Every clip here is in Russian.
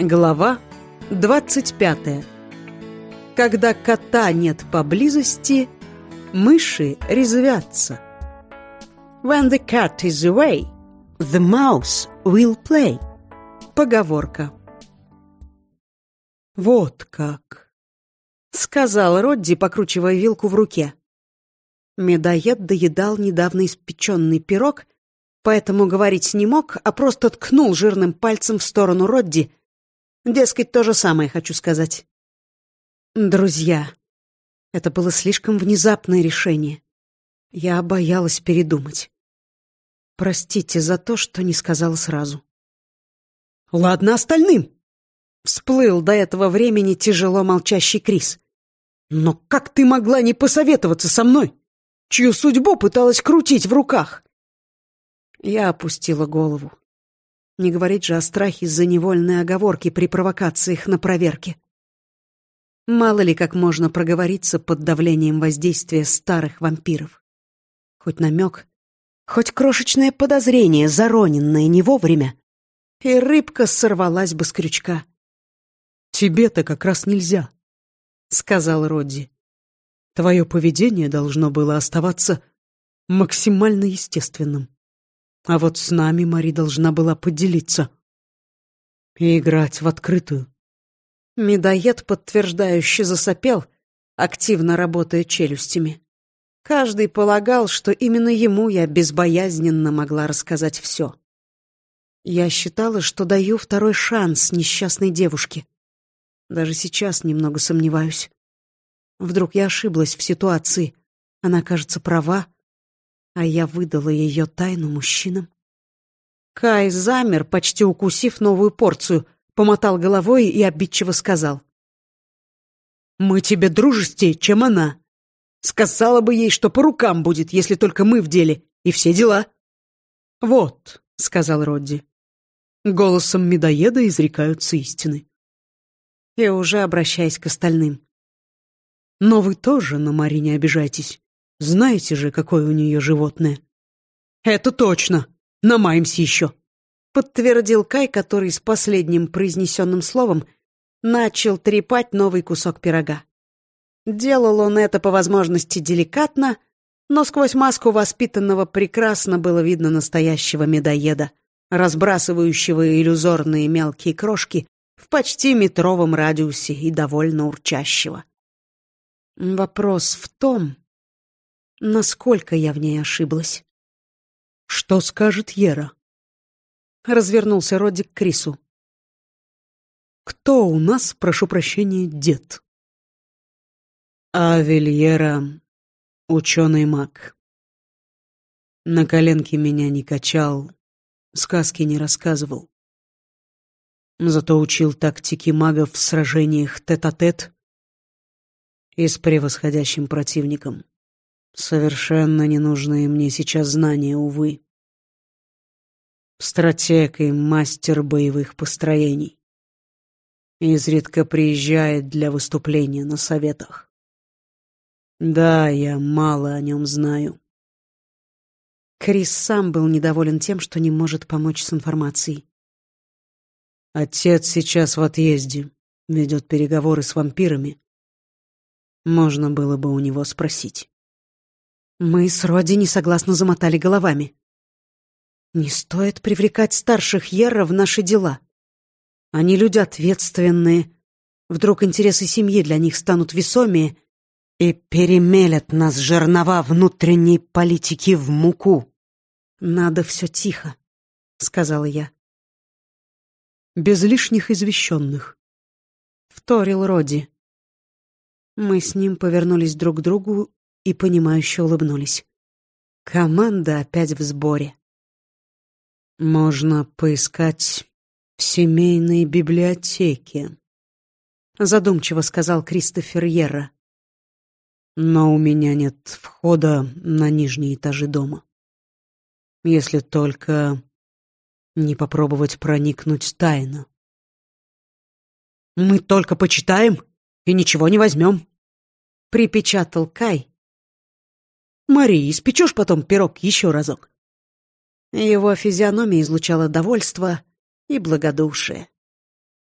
Глава 25. Когда кота нет поблизости, мыши резвятся. When the cat is away, the mouse will play. Поговорка. Вот как, сказал Родди, покручивая вилку в руке. Медоед доедал недавно испеченный пирог, поэтому говорить не мог, а просто ткнул жирным пальцем в сторону Родди, Дескать, то же самое хочу сказать. Друзья, это было слишком внезапное решение. Я боялась передумать. Простите за то, что не сказала сразу. Ладно остальным. Всплыл до этого времени тяжело молчащий Крис. Но как ты могла не посоветоваться со мной, чью судьбу пыталась крутить в руках? Я опустила голову. Не говорить же о страхе из-за невольной оговорки при провокациях на проверке. Мало ли как можно проговориться под давлением воздействия старых вампиров. Хоть намек, хоть крошечное подозрение, зароненное не вовремя, и рыбка сорвалась бы с крючка. «Тебе-то как раз нельзя», — сказал Родди. «Твое поведение должно было оставаться максимально естественным». А вот с нами Мари должна была поделиться. И играть в открытую. Медоед подтверждающе засопел, активно работая челюстями. Каждый полагал, что именно ему я безбоязненно могла рассказать все. Я считала, что даю второй шанс несчастной девушке. Даже сейчас немного сомневаюсь. Вдруг я ошиблась в ситуации. Она, кажется, права, а я выдала ее тайну мужчинам. Кай замер, почти укусив новую порцию, помотал головой и обидчиво сказал. «Мы тебе дружестее, чем она. Сказала бы ей, что по рукам будет, если только мы в деле, и все дела». «Вот», — сказал Родди, — «голосом медоеда изрекаются истины». И уже обращаясь к остальным. «Но вы тоже на Марине обижайтесь. Знаете же, какое у нее животное?» «Это точно! Намаемся еще!» Подтвердил Кай, который с последним произнесенным словом начал трепать новый кусок пирога. Делал он это по возможности деликатно, но сквозь маску воспитанного прекрасно было видно настоящего медоеда, разбрасывающего иллюзорные мелкие крошки в почти метровом радиусе и довольно урчащего. Вопрос в том, насколько я в ней ошиблась. «Что скажет Ера?» Развернулся Родди к Крису. «Кто у нас, прошу прощения, дед?» «Авель Ера, ученый-маг. На коленке меня не качал, сказки не рассказывал. Зато учил тактики магов в сражениях тет-а-тет -тет и с превосходящим противником. Совершенно ненужные мне сейчас знания, увы. Стратег и мастер боевых построений. Изредка приезжает для выступления на советах. Да, я мало о нем знаю. Крис сам был недоволен тем, что не может помочь с информацией. Отец сейчас в отъезде, ведет переговоры с вампирами. Можно было бы у него спросить. Мы с Роди несогласно замотали головами. Не стоит привлекать старших Ерра в наши дела. Они люди ответственные. Вдруг интересы семьи для них станут весомее и перемелят нас жернова внутренней политики в муку. Надо все тихо, сказала я. Без лишних извещенных. Вторил Роди. Мы с ним повернулись друг к другу и понимающе улыбнулись. Команда опять в сборе. Можно поискать в семейной библиотеке, задумчиво сказал Кристофер Йерра. Но у меня нет входа на нижние этажи дома. Если только не попробовать проникнуть тайно. Мы только почитаем и ничего не возьмем, припечатал Кай, Мари, испечешь потом пирог еще разок?» Его физиономия излучала довольство и благодушие.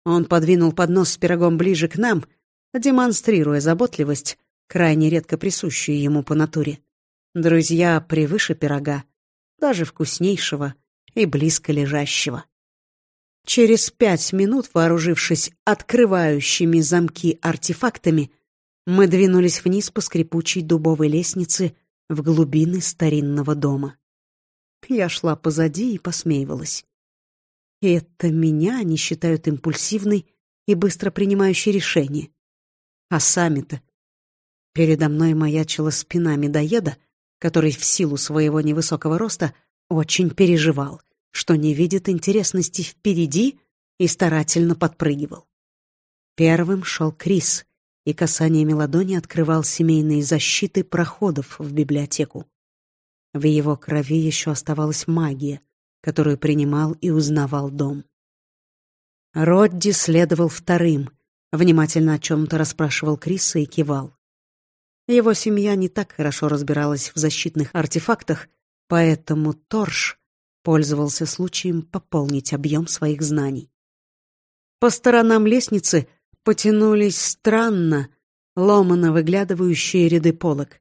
Он подвинул поднос с пирогом ближе к нам, демонстрируя заботливость, крайне редко присущую ему по натуре. Друзья превыше пирога, даже вкуснейшего и близко лежащего. Через пять минут, вооружившись открывающими замки артефактами, мы двинулись вниз по скрипучей дубовой лестнице в глубины старинного дома. Я шла позади и посмеивалась. Это меня они считают импульсивной и быстро принимающей решения. А сами-то... Передо мной маячила спина медоеда, который в силу своего невысокого роста очень переживал, что не видит интересности впереди и старательно подпрыгивал. Первым шел Крис, и касаниями ладони открывал семейные защиты проходов в библиотеку. В его крови еще оставалась магия, которую принимал и узнавал дом. Родди следовал вторым, внимательно о чем-то расспрашивал Криса и кивал. Его семья не так хорошо разбиралась в защитных артефактах, поэтому Торш пользовался случаем пополнить объем своих знаний. По сторонам лестницы потянулись странно, ломано выглядывающие ряды полок.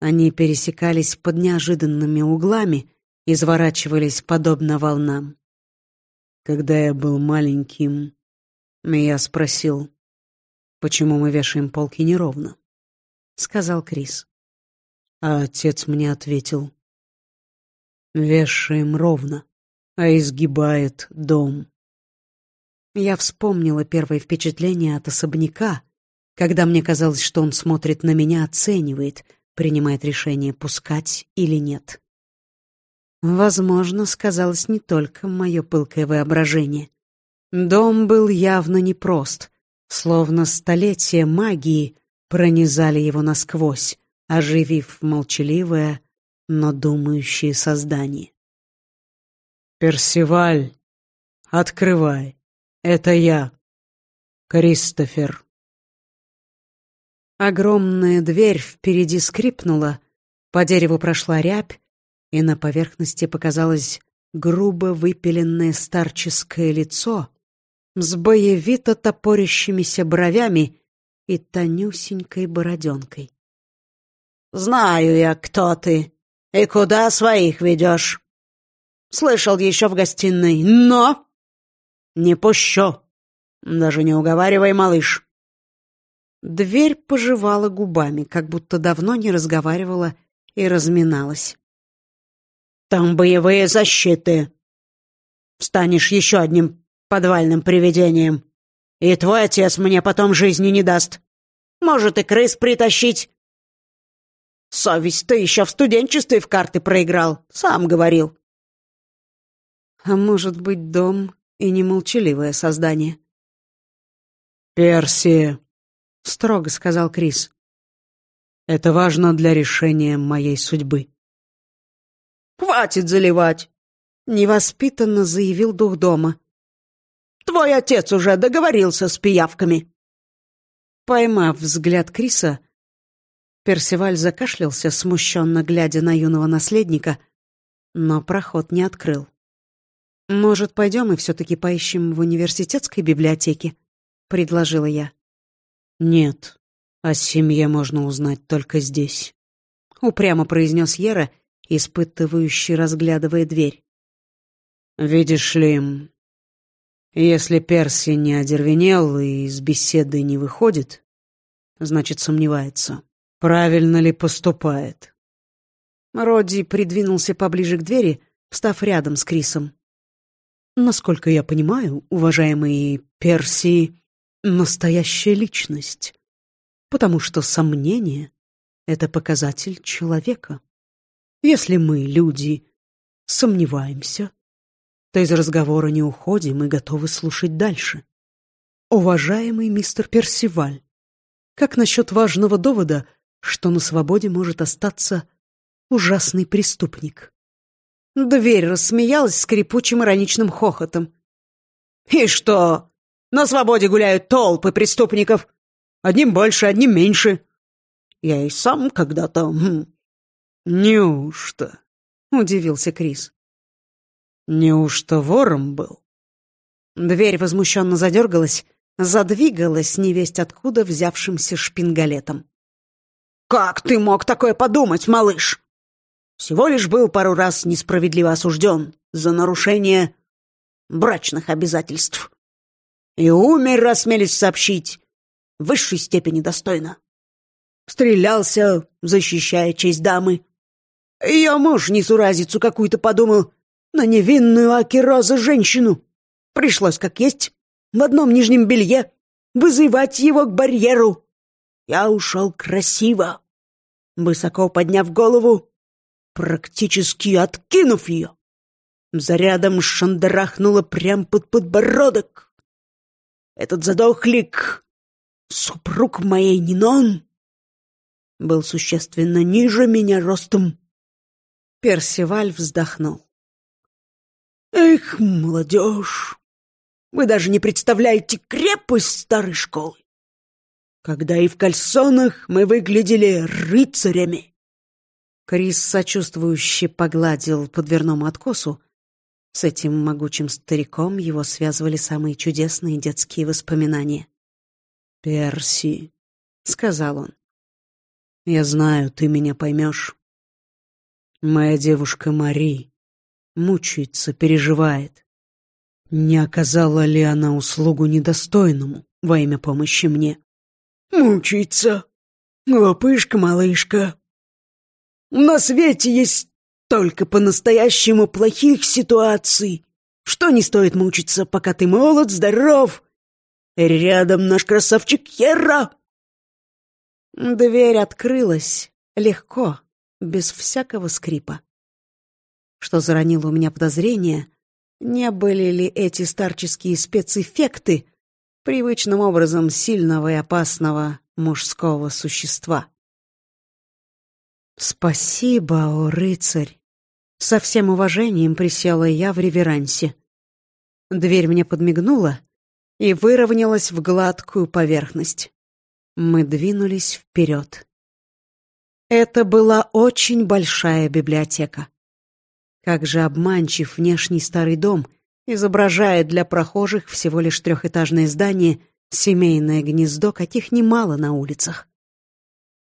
Они пересекались под неожиданными углами, изворачивались подобно волнам. Когда я был маленьким, я спросил, почему мы вешаем полки неровно, — сказал Крис. А отец мне ответил, вешаем ровно, а изгибает дом. Я вспомнила первое впечатление от особняка, когда мне казалось, что он смотрит на меня, оценивает — принимает решение, пускать или нет. Возможно, сказалось не только мое пылкое воображение. Дом был явно непрост, словно столетия магии пронизали его насквозь, оживив молчаливое, но думающее создание. «Персиваль, открывай, это я, Кристофер». Огромная дверь впереди скрипнула, по дереву прошла рябь, и на поверхности показалось грубо выпиленное старческое лицо с боевито топорящимися бровями и тонюсенькой бороденкой. «Знаю я, кто ты и куда своих ведешь. Слышал еще в гостиной, но не пущу. Даже не уговаривай, малыш. Дверь пожевала губами, как будто давно не разговаривала и разминалась. «Там боевые защиты. Станешь еще одним подвальным привидением. И твой отец мне потом жизни не даст. Может, и крыс притащить. Совесть ты еще в студенчестве в карты проиграл, сам говорил». «А может быть, дом и не молчаливое создание?» «Перси!» — строго сказал Крис. «Это важно для решения моей судьбы». «Хватит заливать!» — невоспитанно заявил дух дома. «Твой отец уже договорился с пиявками». Поймав взгляд Криса, Персиваль закашлялся, смущенно глядя на юного наследника, но проход не открыл. «Может, пойдем и все-таки поищем в университетской библиотеке?» — предложила я. «Нет, о семье можно узнать только здесь», — упрямо произнес Ера, испытывающий, разглядывая дверь. «Видишь ли, если Перси не одервенел и из беседы не выходит, значит, сомневается, правильно ли поступает». Родди придвинулся поближе к двери, встав рядом с Крисом. «Насколько я понимаю, уважаемый Перси настоящая личность, потому что сомнение — это показатель человека. Если мы, люди, сомневаемся, то из разговора не уходим и готовы слушать дальше. Уважаемый мистер Персиваль, как насчет важного довода, что на свободе может остаться ужасный преступник? Дверь рассмеялась скрипучим ироничным хохотом. «И что? На свободе гуляют толпы преступников. Одним больше, одним меньше. Я и сам когда-то... Хм, «Неужто?» — удивился Крис. «Неужто вором был?» Дверь возмущенно задергалась, задвигалась невесть откуда взявшимся шпингалетом. «Как ты мог такое подумать, малыш? Всего лишь был пару раз несправедливо осужден за нарушение брачных обязательств. И умер, осмелись сообщить, в высшей степени достойно. Стрелялся, защищая честь дамы. Ее муж несуразицу какую-то подумал на невинную Акироза женщину. Пришлось как есть, в одном нижнем белье, вызывать его к барьеру. Я ушел красиво, высоко подняв голову, практически откинув ее. Зарядом шандарахнуло прям под подбородок. Этот задохлик, супруг моей Нинон, был существенно ниже меня ростом. Персиваль вздохнул. «Эх, молодежь, вы даже не представляете крепость старой школы! Когда и в кальсонах мы выглядели рыцарями!» Крис сочувствующе погладил по дверному откосу. С этим могучим стариком его связывали самые чудесные детские воспоминания. «Перси», — сказал он, — «я знаю, ты меня поймешь. Моя девушка Мари мучается, переживает. Не оказала ли она услугу недостойному во имя помощи мне? Мучается. Глупышка-малышка. На свете есть только по-настоящему плохих ситуаций. Что не стоит мучиться, пока ты молод, здоров. Рядом наш красавчик Херра. Дверь открылась легко, без всякого скрипа. Что заронило у меня подозрение, не были ли эти старческие спецэффекты привычным образом сильного и опасного мужского существа. «Спасибо, о рыцарь!» Со всем уважением присела я в реверансе. Дверь мне подмигнула и выровнялась в гладкую поверхность. Мы двинулись вперед. Это была очень большая библиотека. Как же обманчив внешний старый дом, изображает для прохожих всего лишь трехэтажное здание, семейное гнездо, каких немало на улицах.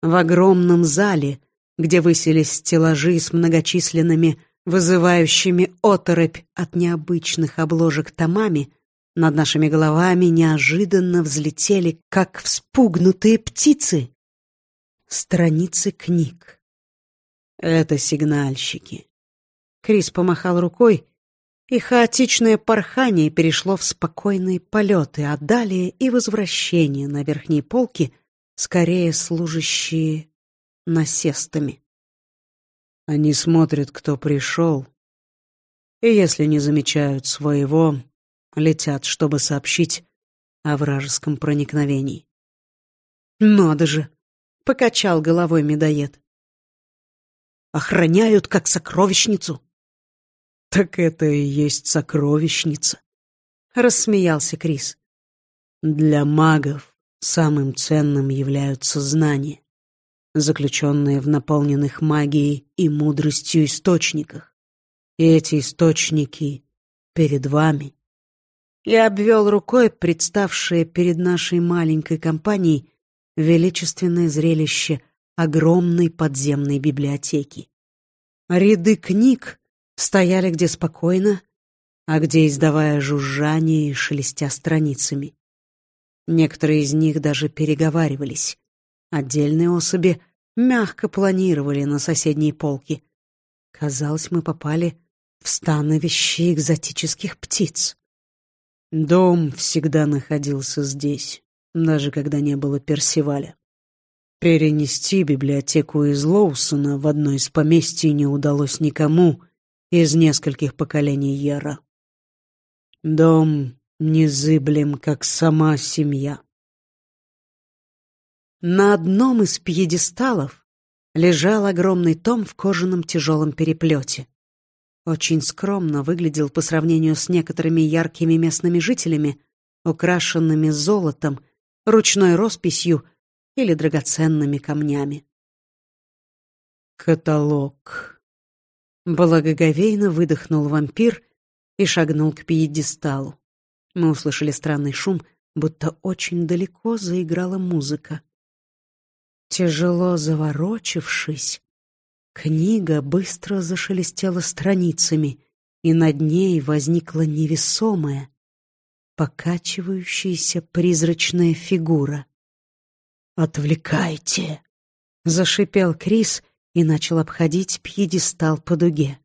В огромном зале, где высились стеллажи с многочисленными, вызывающими оторопь от необычных обложек томами, над нашими головами неожиданно взлетели, как вспугнутые птицы, страницы книг. Это сигнальщики. Крис помахал рукой, и хаотичное порхание перешло в спокойные полеты, а далее и возвращение на верхние полки, скорее служащие насестами. Они смотрят, кто пришел, и если не замечают своего, летят, чтобы сообщить о вражеском проникновении. «Надо же!» — покачал головой медоед. «Охраняют, как сокровищницу!» «Так это и есть сокровищница», — рассмеялся Крис. «Для магов самым ценным являются знания, заключенные в наполненных магией и мудростью источниках. И эти источники перед вами». И обвел рукой представшее перед нашей маленькой компанией величественное зрелище огромной подземной библиотеки. Ряды книг стояли где спокойно, а где издавая жужжание и шелестя страницами. Некоторые из них даже переговаривались. Отдельные особи мягко планировали на соседней полке. Казалось, мы попали в становище экзотических птиц. Дом всегда находился здесь, даже когда не было Персиваля. Перенести библиотеку из Лоусона в одно из поместий не удалось никому — из нескольких поколений Яра. Дом незыблем, как сама семья. На одном из пьедесталов лежал огромный том в кожаном тяжелом переплете. Очень скромно выглядел по сравнению с некоторыми яркими местными жителями, украшенными золотом, ручной росписью или драгоценными камнями. Каталог. Благоговейно выдохнул вампир и шагнул к пьедесталу. Мы услышали странный шум, будто очень далеко заиграла музыка. Тяжело заворочившись, книга быстро зашелестела страницами, и над ней возникла невесомая, покачивающаяся призрачная фигура. «Отвлекайте!» — зашипел Крис и начал обходить пьедестал по дуге.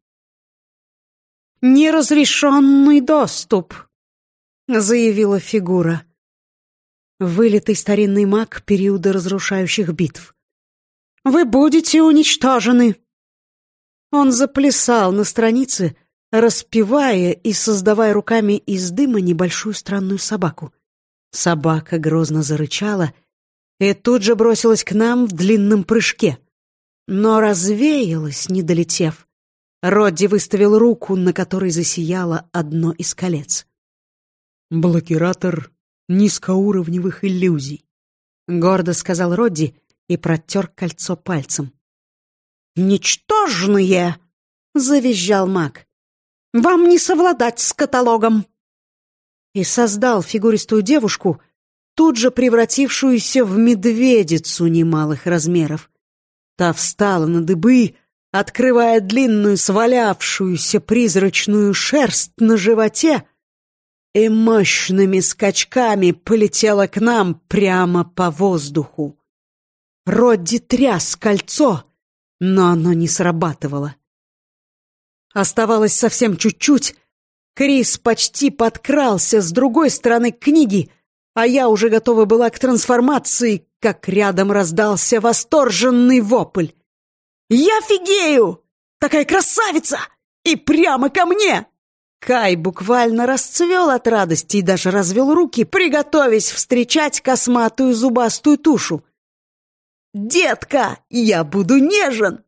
«Неразрешенный доступ!» — заявила фигура. Вылитый старинный маг периода разрушающих битв. «Вы будете уничтожены!» Он заплясал на странице, распевая и создавая руками из дыма небольшую странную собаку. Собака грозно зарычала и тут же бросилась к нам в длинном прыжке, но развеялась, не долетев. Родди выставил руку, на которой засияло одно из колец. «Блокиратор низкоуровневых иллюзий», — гордо сказал Родди и протер кольцо пальцем. «Ничтожные!» — завизжал маг. Вам не совладать с каталогом!» И создал фигуристую девушку, тут же превратившуюся в медведицу немалых размеров. Та встала на дыбы, открывая длинную свалявшуюся призрачную шерсть на животе, и мощными скачками полетела к нам прямо по воздуху. Родди тряс кольцо, но оно не срабатывало. Оставалось совсем чуть-чуть. Крис почти подкрался с другой стороны книги, а я уже готова была к трансформации, как рядом раздался восторженный вопль. «Я фигею! Такая красавица! И прямо ко мне!» Кай буквально расцвел от радости и даже развел руки, приготовясь встречать косматую зубастую тушу. «Детка, я буду нежен!»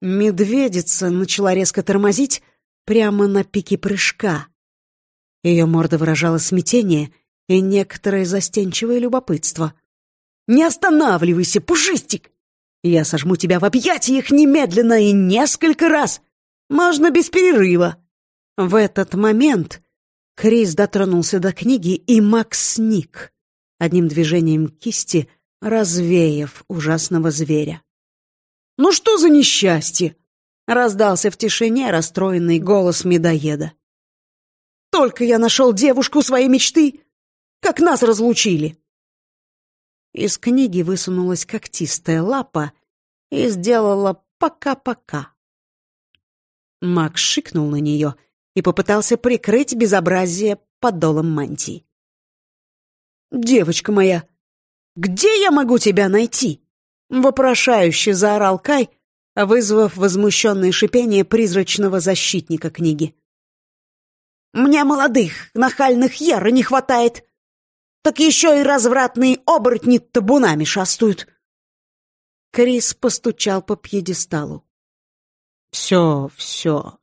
Медведица начала резко тормозить прямо на пике прыжка. Ее морда выражала смятение и некоторое застенчивое любопытство. «Не останавливайся, пушистик! Я сожму тебя в объятиях немедленно и несколько раз! Можно без перерыва!» В этот момент Крис дотронулся до книги, и Макс сник, одним движением кисти развеяв ужасного зверя. «Ну что за несчастье?» — раздался в тишине расстроенный голос медоеда. «Только я нашел девушку своей мечты, как нас разлучили!» Из книги высунулась когтистая лапа и сделала «пока-пока». Макс шикнул на нее и попытался прикрыть безобразие подолом мантии. «Девочка моя, где я могу тебя найти?» Вопрошающе заорал Кай, вызвав возмущенное шипение призрачного защитника книги. «Мне молодых, нахальных яр не хватает. Так еще и развратные оборотни табунами шастают». Крис постучал по пьедесталу. «Все, все.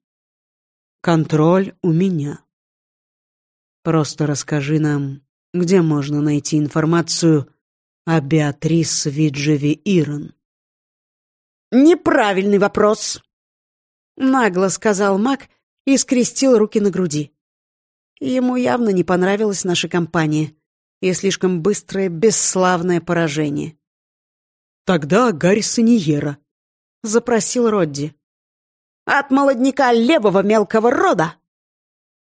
Контроль у меня. Просто расскажи нам, где можно найти информацию а Беатрис Виджеви Ирон? «Неправильный вопрос!» — нагло сказал маг и скрестил руки на груди. Ему явно не понравилась наша компания и слишком быстрое бесславное поражение. «Тогда Гарри Саниера», — запросил Родди. «От молодняка левого мелкого рода!»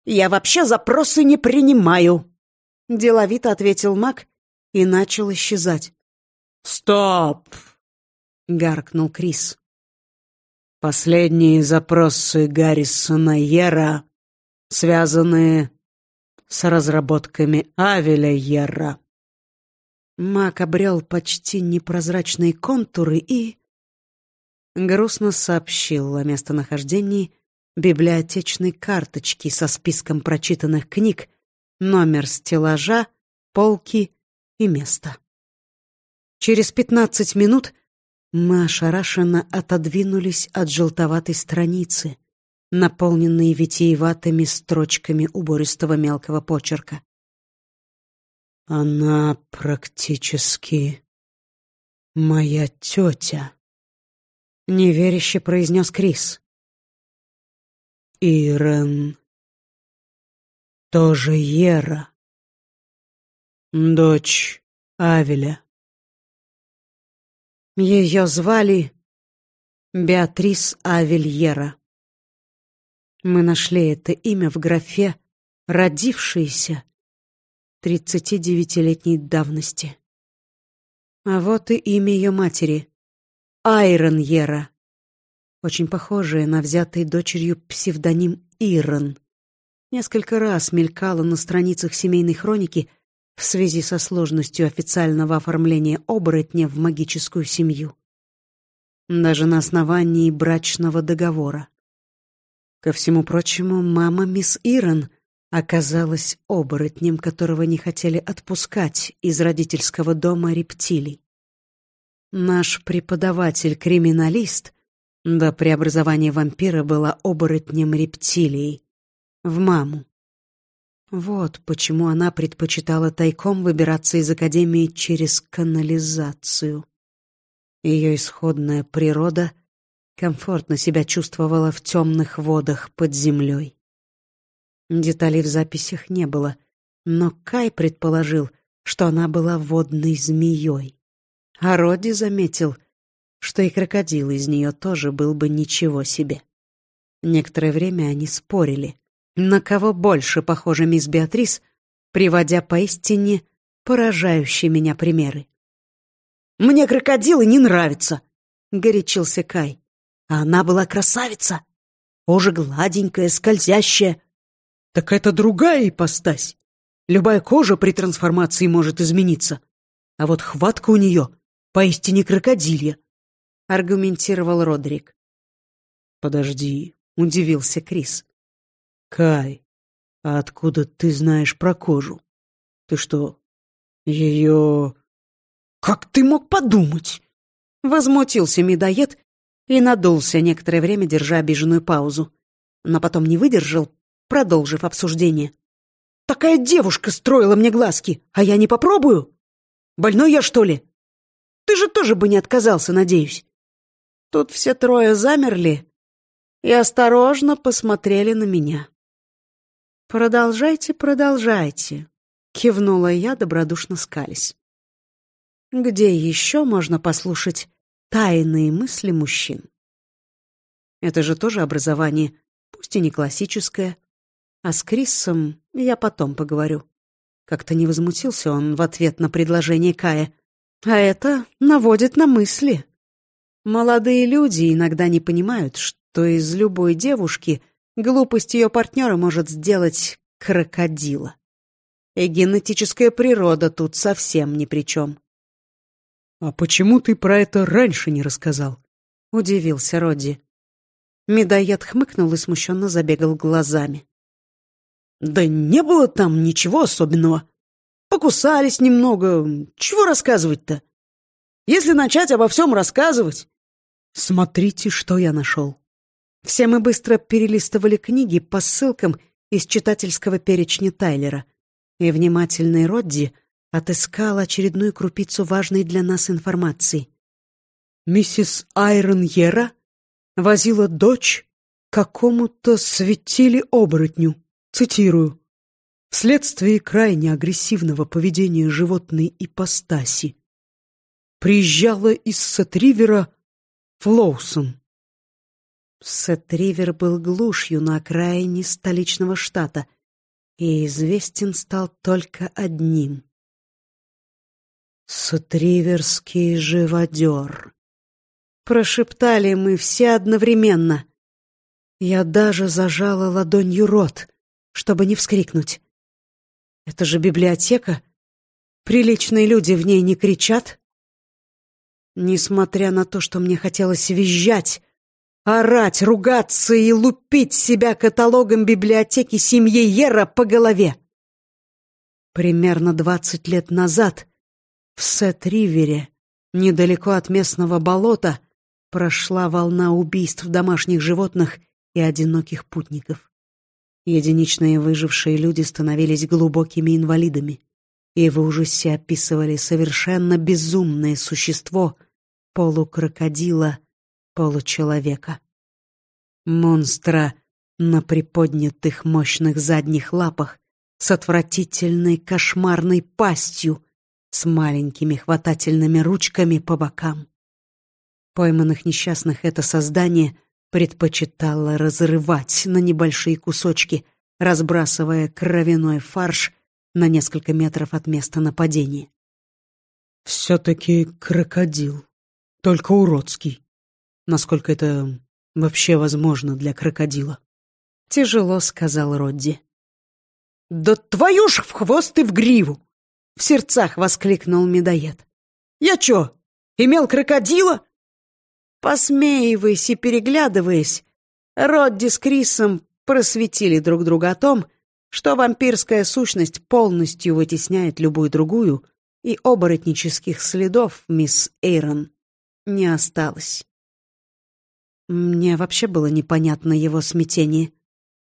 «Я вообще запросы не принимаю», — деловито ответил маг и начал исчезать. «Стоп!» — гаркнул Крис. «Последние запросы Гаррисона Йера, связанные с разработками Авеля Йера». Мак обрел почти непрозрачные контуры и... Грустно сообщил о местонахождении библиотечной карточки со списком прочитанных книг, номер стеллажа, полки и место. Через пятнадцать минут мы ошарашенно отодвинулись от желтоватой страницы, наполненной витиеватыми строчками убористого мелкого почерка. «Она практически моя тетя», — неверяще произнес Крис. «Ирен Кто же Ера? Дочь Авеля. Ее звали Беатрис Авельера. Мы нашли это имя в графе «Родившиеся» 39-летней давности. А вот и имя ее матери — Айрон Ера, очень похожее на взятый дочерью псевдоним Ирон. Несколько раз мелькало на страницах семейной хроники в связи со сложностью официального оформления оборотня в магическую семью. Даже на основании брачного договора. Ко всему прочему, мама мисс Ирон оказалась оборотнем, которого не хотели отпускать из родительского дома рептилий. Наш преподаватель-криминалист до преобразования вампира была оборотнем рептилией. В маму. Вот почему она предпочитала тайком выбираться из академии через канализацию. Ее исходная природа комфортно себя чувствовала в темных водах под землей. Деталей в записях не было, но Кай предположил, что она была водной змеей. А Роди заметил, что и крокодил из нее тоже был бы ничего себе. Некоторое время они спорили, на кого больше похожа мисс Беатрис, приводя поистине поражающие меня примеры. «Мне крокодилы не нравятся», — горячился Кай. «А она была красавица, кожа гладенькая, скользящая». «Так это другая ипостась. Любая кожа при трансформации может измениться. А вот хватка у нее поистине крокодилья. — аргументировал Родрик. «Подожди», — удивился Крис. «Кай, а откуда ты знаешь про кожу? Ты что, ее...» «Как ты мог подумать?» Возмутился медоед и надулся некоторое время, держа обиженную паузу. Но потом не выдержал, продолжив обсуждение. «Такая девушка строила мне глазки, а я не попробую? Больной я, что ли? Ты же тоже бы не отказался, надеюсь. Тут все трое замерли и осторожно посмотрели на меня. «Продолжайте, продолжайте», — кивнула я, добродушно скались. «Где еще можно послушать тайные мысли мужчин?» Это же тоже образование, пусть и не классическое. А с Крисом я потом поговорю. Как-то не возмутился он в ответ на предложение Кая. А это наводит на мысли. Молодые люди иногда не понимают, что из любой девушки глупость ее партнера может сделать крокодила. И генетическая природа тут совсем ни при чем. «А почему ты про это раньше не рассказал?» — удивился Родди. Медоед хмыкнул и смущенно забегал глазами. «Да не было там ничего особенного. Покусались немного. Чего рассказывать-то? Если начать обо всем рассказывать, Смотрите, что я нашел. Все мы быстро перелистывали книги по ссылкам из читательского перечня Тайлера, и внимательный Родди отыскал очередную крупицу важной для нас информации. Миссис Айрон Йера возила дочь какому-то светили-оборотню, цитирую, вследствие крайне агрессивного поведения животной ипостаси. Приезжала из Сатривера Флоусон. Сет-Ривер был глушью на окраине столичного штата и известен стал только одним. «Сотриверский живодер», — прошептали мы все одновременно. Я даже зажала ладонью рот, чтобы не вскрикнуть. «Это же библиотека. Приличные люди в ней не кричат?» Несмотря на то, что мне хотелось визжать, орать, ругаться и лупить себя каталогом библиотеки семьи Ера по голове. Примерно двадцать лет назад в Сет-Ривере, недалеко от местного болота, прошла волна убийств домашних животных и одиноких путников. Единичные выжившие люди становились глубокими инвалидами, и в ужасе описывали совершенно безумное существо, полукрокодила, получеловека. Монстра на приподнятых мощных задних лапах с отвратительной кошмарной пастью, с маленькими хватательными ручками по бокам. Пойманных несчастных это создание предпочитало разрывать на небольшие кусочки, разбрасывая кровяной фарш на несколько метров от места нападения. «Все-таки крокодил, только уродский. Насколько это вообще возможно для крокодила?» Тяжело сказал Родди. «Да твою ж в хвост и в гриву!» В сердцах воскликнул медоед. «Я чё, имел крокодила?» Посмеиваясь и переглядываясь, Родди с Крисом просветили друг друга о том, что вампирская сущность полностью вытесняет любую другую, и оборотнических следов мисс Эйрон не осталось. Мне вообще было непонятно его смятение.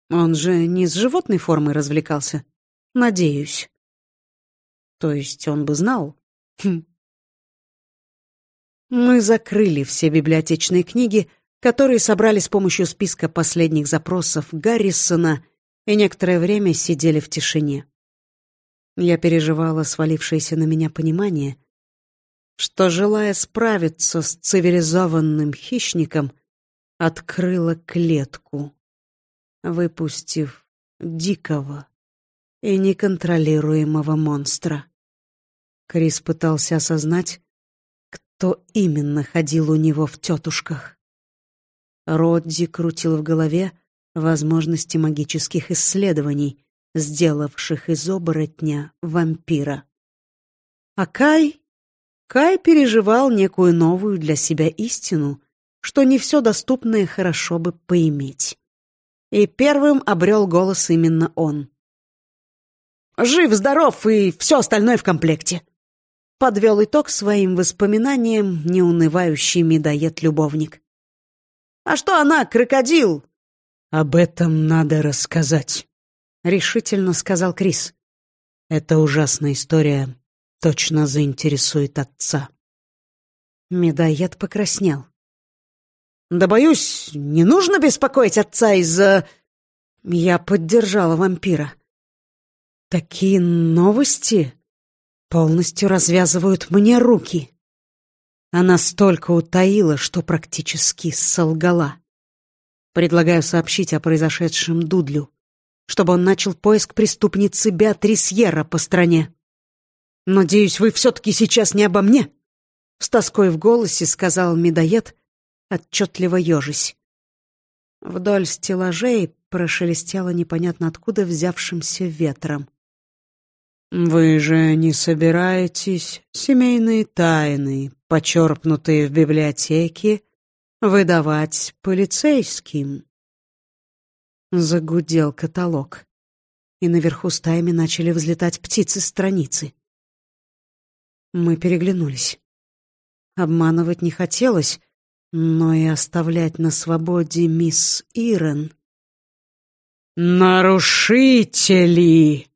Он же не с животной формой развлекался. Надеюсь. То есть он бы знал. Хм. Мы закрыли все библиотечные книги, которые собрали с помощью списка последних запросов Гаррисона и некоторое время сидели в тишине. Я переживала свалившееся на меня понимание, что, желая справиться с цивилизованным хищником, открыла клетку выпустив дикого и неконтролируемого монстра. Крис пытался осознать, кто именно ходил у него в тетушках. Родди крутил в голове возможности магических исследований, сделавших из оборотня вампира. А Кай... Кай переживал некую новую для себя истину, что не все доступное хорошо бы поиметь. И первым обрел голос именно он. «Жив, здоров и все остальное в комплекте», — подвел итог своим воспоминаниям неунывающий медоед-любовник. «А что она, крокодил?» «Об этом надо рассказать», — решительно сказал Крис. «Эта ужасная история точно заинтересует отца». Медоед покраснел. Да, боюсь, не нужно беспокоить отца из-за... Я поддержала вампира. Такие новости полностью развязывают мне руки. Она столько утаила, что практически солгала. Предлагаю сообщить о произошедшем Дудлю, чтобы он начал поиск преступницы Беатрис по стране. «Надеюсь, вы все-таки сейчас не обо мне?» С тоской в голосе сказал медоед, отчетливо ежись. Вдоль стеллажей прошелестело непонятно откуда взявшимся ветром. «Вы же не собираетесь семейные тайны, почерпнутые в библиотеке, выдавать полицейским?» Загудел каталог, и наверху стаями начали взлетать птицы-страницы. Мы переглянулись. Обманывать не хотелось, но и оставлять на свободе мисс Ирен. «Нарушители!» —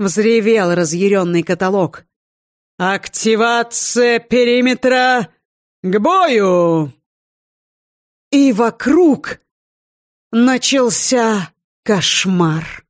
взревел разъяренный каталог. «Активация периметра к бою!» И вокруг начался кошмар.